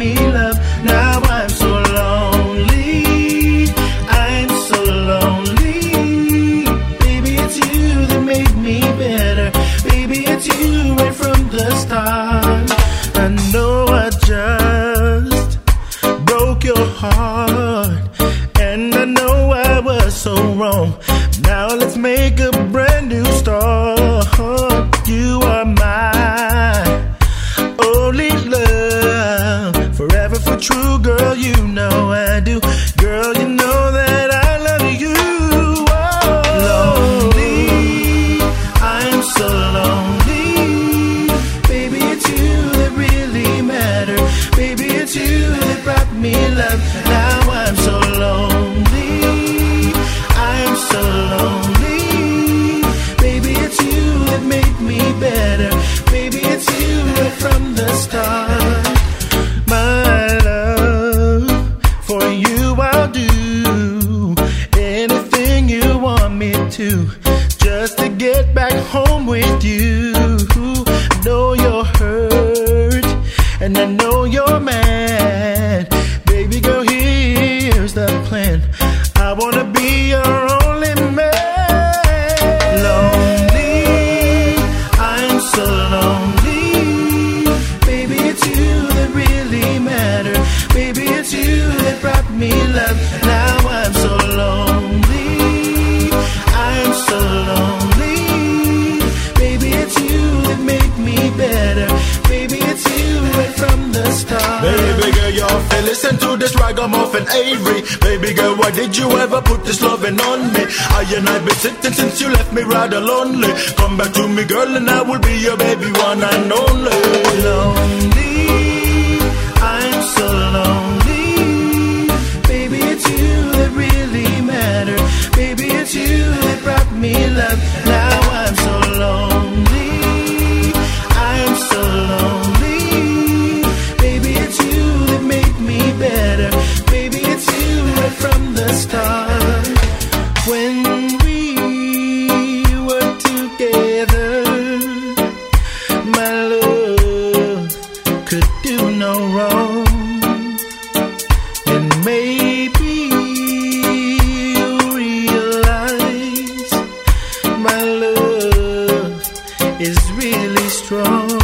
me love. Now I'm so lonely. I'm so lonely. Baby, it's you that made me better. Baby, it's you right from the start. I know I just broke your heart. And I know I was so wrong. Now let's make a brand new start. for true, girl. You know I do, girl. You know that I love you. Oh, lonely, I'm so lonely. Baby, it's you that really matter. Baby, it's you that brought me love. Now I'm so lonely. home with you. ragamuffin Avery. Baby girl, why did you ever put this loving on me? I and I been sitting since you left me rather lonely. Come back to me, girl, and I will be your baby one and only. Lonely, I'm so lonely. Oh.